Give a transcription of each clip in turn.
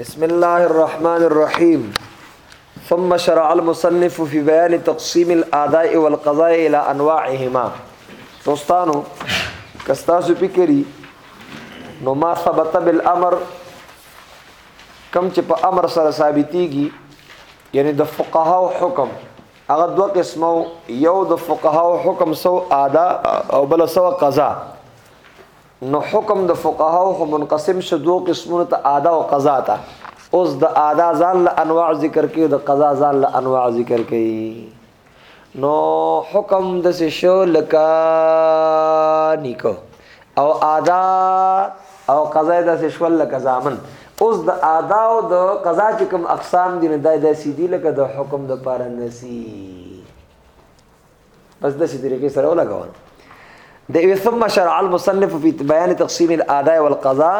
بسم الله الرحمن الرحيم ثم شرع المصنف في بيان تقسيم الاداء والقضاء الى انواعهما دوستانو کستاسو فکری نو ما ثبت بالامر کم چې په امر سره ثابتيږي یعنی د فقهاو حکم هغه دوه قسمو یو د فقهاو حکم سو ادا او بل سو قضا نو حکم د فقهاو خو منقسم شو دوه قسمونو ته ادا او قضا ته اوس د ادا ځان له انواع ذکر کوي د قضا ځان له انواع ذکر کوي نو حکم د شو لکه نیکو او ادا او قضا د شو لکه ځامن اوس د ادا او د قضا چې کوم اقسام دي نه دای د سیدی لکه د حکم د پاره نسی بس داسې طریقې سره ولګول د ایو ثم شرع المصنف فی بیان تقسیم الاداء والقضاء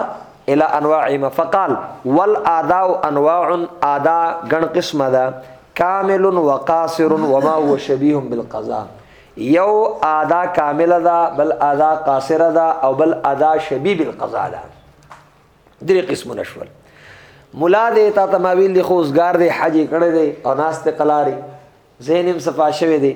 الى انواعهما فقال والاداء انواع ادا غن قسمه ده کامل وقاصر وما هو شبيه بالقضاء یو ادا کامل ده بل ادا قاصر ده او بل ادا شبيه بالقضاء ده درې قسمونه شول مولا دې تا تماویل دی خوزګار دی حج کړه دی او ناس ته قلاری زینم صفا شوی دی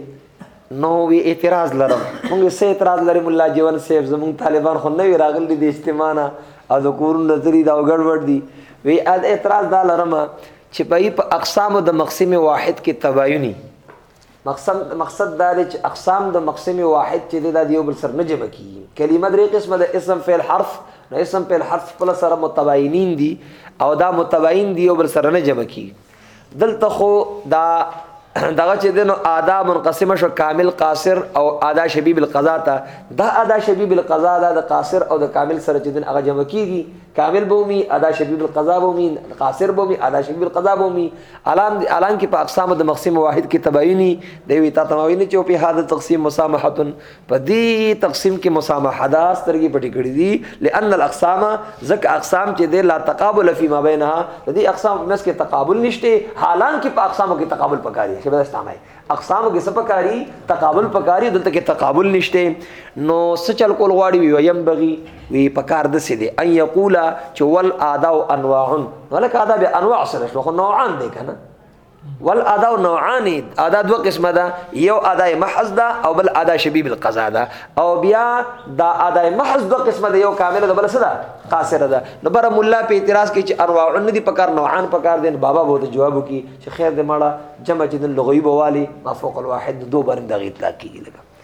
نو وی اعتراض لرم موږ سه اعتراض لري مولا جوان صاحب زمون طالبان خو نه راغل دي د اجتماع نه او د کورونو نظری دا ګډوډ دي وی اعتراض دا لرم چې په په اقسام د مقسم واحد کې تباینی مقسم مقصد دا دی چې اقسام د مقسم واحد چې د یو بل سره نه جمع کیږي کلمه درې قسمه د اسم فعل حرف نو اسم فعل حرف خپل سره متباینین دي او دا متباین دي یو بل سره نه جمع کیږي دلته خو دا دغه چې دنو ادا منقسمه شو کامل قاصر او ادا شبیب القضا ته دا ادا شبیب القضا دا د قاصر او د کامل سره چې دن هغه جمع کیږي کامل بومي ادا شبیب القضا بومي قاصر بومي ادا شبیب القضا بومي الان الان کې په اقسام د مقسم واحد کې تبعینی دی وی تا تموینه چې په هاذ تقسیم مسامحه په دي تقسيم کې مسامحه دا سترګې پټې کړې دي لأن الاقسام ځکه اقسام چې دي لا تقابل فی ما بینها د دې اقسام مس کې تقابل نشته حالانکه په اقسامو کې تقابل پکاري چې بس تامه اقسام کې څه پکاري تقابل پکاري دلته کې تقابل نشته نو څه چل کول غواړي وي یم بغي وی پکار د سې دي ان یقولا چې ول ادا او انواع ولک ادا به انواع سره شو خو نوعان دي کنه ول ادا نوعان ادا دو قسمه ده یو ادا محض ده او بل ادا شبیب القضا ده او بیا دا ادا محض دو قسمه ده یو کامل ده بل څه ده قاصر ده نو بر مولا په اعتراض کې چې ارواع نه دي پکار نوعان پکار دي بابا بہت جواب کی چې خیر دې ماړه جمع چې لغوی بوالی ما فوق الواحد دو برند غیت لا کیږي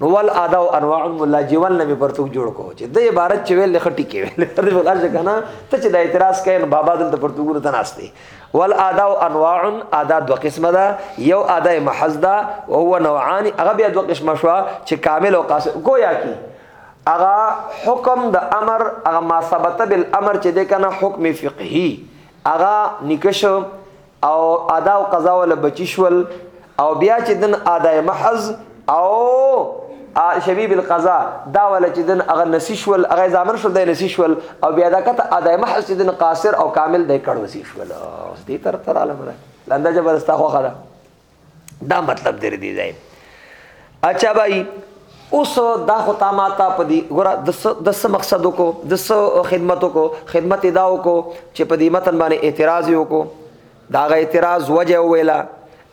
نو ول ادا او انواع مولا جیوان نبی پرتوک جوړ کو چې د عبارت چې ویل خټی کې ویل د مولا څنګه نه ته چې د اعتراض کین بابا دلته پرتوګونو ته ناشته ول ادا او انواع ادا دوه قسمه ده یو ادا محض ده او هو نوعان هغه بیا دوه قسمه شو چې کامل او قاصر گویا کی هغه حکم د امر هغه ما ثبت بالامر چې د کنه حکم فقهي هغه نکشو او ادا او قضا ول بچی شول او بیا چې دن ادا محض او شبیب القضا دا ول چې دن هغه نسی شول هغه زامن شول د نسی شول او بیا دا کته ادا محض چې دن قاصر او کامل د کړو سی شول اوس دې تر تر عالم نه لنده جبرستا خو خره دا مطلب دی دی ځای اچھا بھائی اوس دا خو تا ما ته په دې ګوره د څه مقصد وکړو د څه خدمت وکړو خدمت دا وکړو چې په دې متن باندې اعتراض وکړو دا غ اعتراض وجه ویلا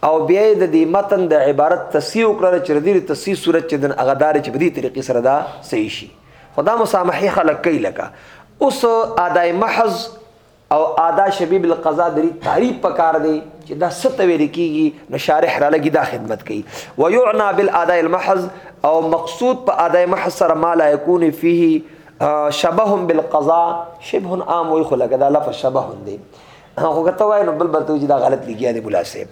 او بیا د دې متن د عبارت تصحیح وکړه چې د دې تصحیح صورت چې د اغدار چې په دې طریقې سره دا صحیح شي خدا مسامحي خلک کوي لکه اوس ادای محض او ادا شبیب القضا دری تعریف پکار دی چې دا ست ویل کیږي نو شارح را لګي دا خدمت کوي ويعنى بالاداء المحض او مقصود په اداء محض سره ما لا يكون فيه شبه بالقضاء شبه عام وي خلګه دا لفظ شبه دی خو کته وای نو بل برته چې دا غلط لګیا دی بلا سه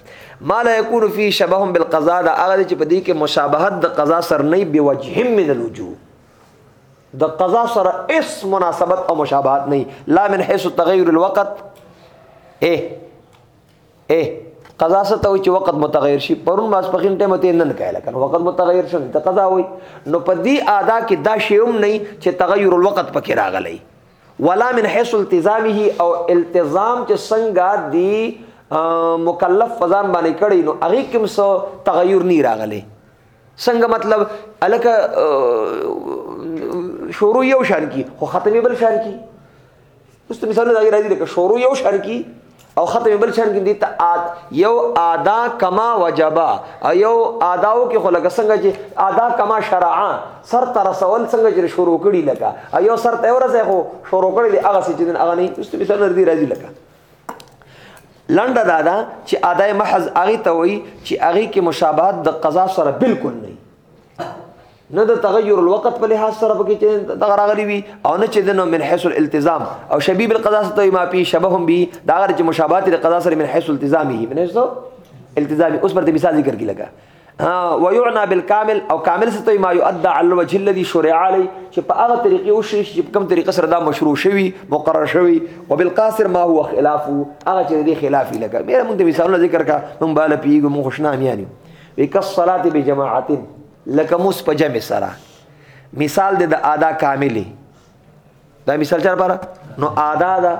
ما لا يكون فيه شبه بالقضاء دا هغه چې په دې کې مشابهت د قضا سره نه بي وجه من الوجوه د قضا سره اس مناسبت او مشابهت نه لا من حيث تغير الوقت اے اے قضا سره ته چې وخت متغیر شي پرون ماس پخین ټیم ته نن کایله کنه وخت متغیر شون ته قضا وای نو په دې ادا کې دا شی هم نه چې تغیر الوقت پکې راغلی ولا من حيث التزامه او التزام چې څنګه دی مکلف فزان باندې کړی نو هغه کوم څه تغیر نه راغلی څنګه مطلب الکه شروع یو شان کی خو ختمي بل شان کی اوس ته مثال راځي راځي لکه شروع یو شان کی او ختمي بل شان کی دي ته یو ادا کما وجبا او یو اداو کې خو لکه څنګه چې ادا کما شرعا سر تر رسول څنګه چې شروع کړي لکه او یو سر ته ورسې خو شروع کړي هغه څه چې هغه نه اوس ته مثال راځي راځي لکه لنډه دا ده چې ادای محض هغه ته وایي چې هغه کې مشابهت د قضا سره بالکل نه نه د تغیر الوقت په لحاظ سره پکې چې دغه راغلی وي او نه چې د نو من حيث الالتزام او شبيب القضاء ته ما پی شبههم به دا غره چې مشابهت د قضا سره من حيث الالتزامه من حيث الالتزام اوس پر مثال ذکر کی لگا ويعنى بالكامل او کامل ستوي ما يؤدى على الوجه الذي شرع عليه چې په هغه طریقې وشي چې کوم طریقه سره دا مشروع شوی مقرر شوی وبالقاصر ما هو خلاف هغه چې دې خلاف لګا مې موږ د مثالونو ذکر کا موږ بالا پیګو موږ خوشنا میانی وک الصلاه بجماعت لکه مس په جمع سره مثال د ادا کاملی دا مثال چر پاره نو ادا دا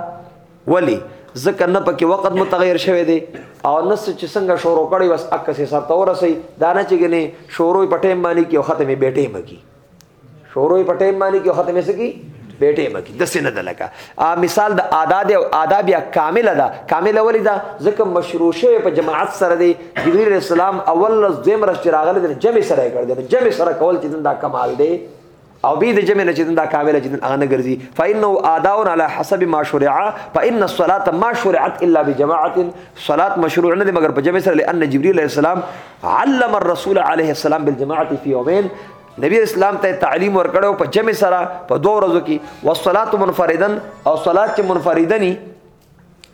ولی ځکه نه پکې وخت متغیر شوی دی او نس چې څنګه شروع کړي بس اکه سي سره تور سي دا نه چې ګني شروع په ټیم باندې کې او ختمه به ټیم کې شروع په ټیم باندې کې ختمه سکی به ټیم کې د سینه د لکه ا مثال د اعداد او آداب یا کامل ده کامل ولې ده ځکه مشروع شوی په جماعت سره دی جبرئیل السلام اول لز دیم رش راغله د جمع سره کړ د جمع سره کول چې دا کمال دی او بي د جمع نه چې دا کامل چې هغه نه ګرځي فإنه آداء على حسب ما شرع فإن الصلاة ما شرعت إلا بجماعة صلاة مشروع نه مگر په جمع سره لأن جبريل عليه السلام علم الرسول عليه السلام بالجماعة في يومين نبی اسلام ته تعلیم ورکړو په جمع سره په دوه ورځو کې والصلاة منفردن او صلات چې منفردنی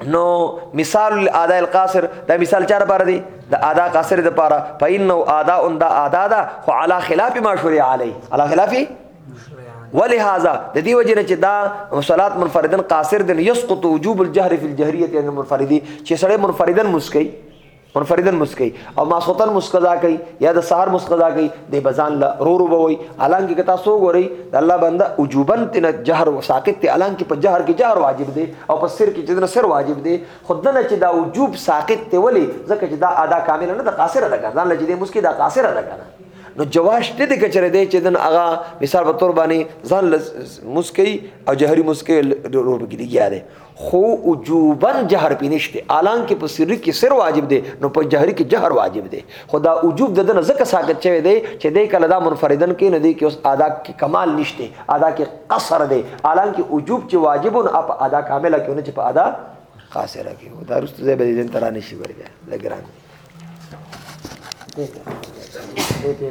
نو مثال الادا القاصر دا مثال چاره بار دی د ادا قاصر د پاره فإنه ادا ان دا ادا دا خو علا خلاف ما شرع علی علا خلاف ولهذا د دې وجه نه چې دا صلات منفردن قاصر دن یسقط وجوب الجهر فی الجهریه ان منفردی چې سړی منفردن مسکی منفردن مسکی او ماسوتن مسقضا کوي یا د سحر مسقضا کوي د بزان لا رو رو بوي الان کې کتا سو غوري د الله بنده وجوبن تن جهر او ساقط ته الان کې په جهر کې جهر واجب دی او په سر کې چې سر واجب دی خدنه چې دا وجوب ساقط ته ولي ځکه چې دا ادا کامل نه د قاصر ادا کړه ځان لږ دې مسکی دا قاصر ادا کړه نو جواش ته د کچره دی چې دن اغا مثال په تور باندې ځان مسکی او جهري مسکی روب کې دی خو وجوبا جهر پې نشته الان کې په سری کې سر واجب دی نو په جهري کې جهر واجب دی خدا وجوب د دنه زکه ساکت شوی دی چې دی کله دا منفردن کې نه دی کې اوس ادا کې کمال نشته ادا کې قصر دی الان کې وجوب چې واجب او په ادا کامله کې نه چې په ادا خاصره کې دا رسته زې به دې ترانه شي ورګه لګران دې دې دې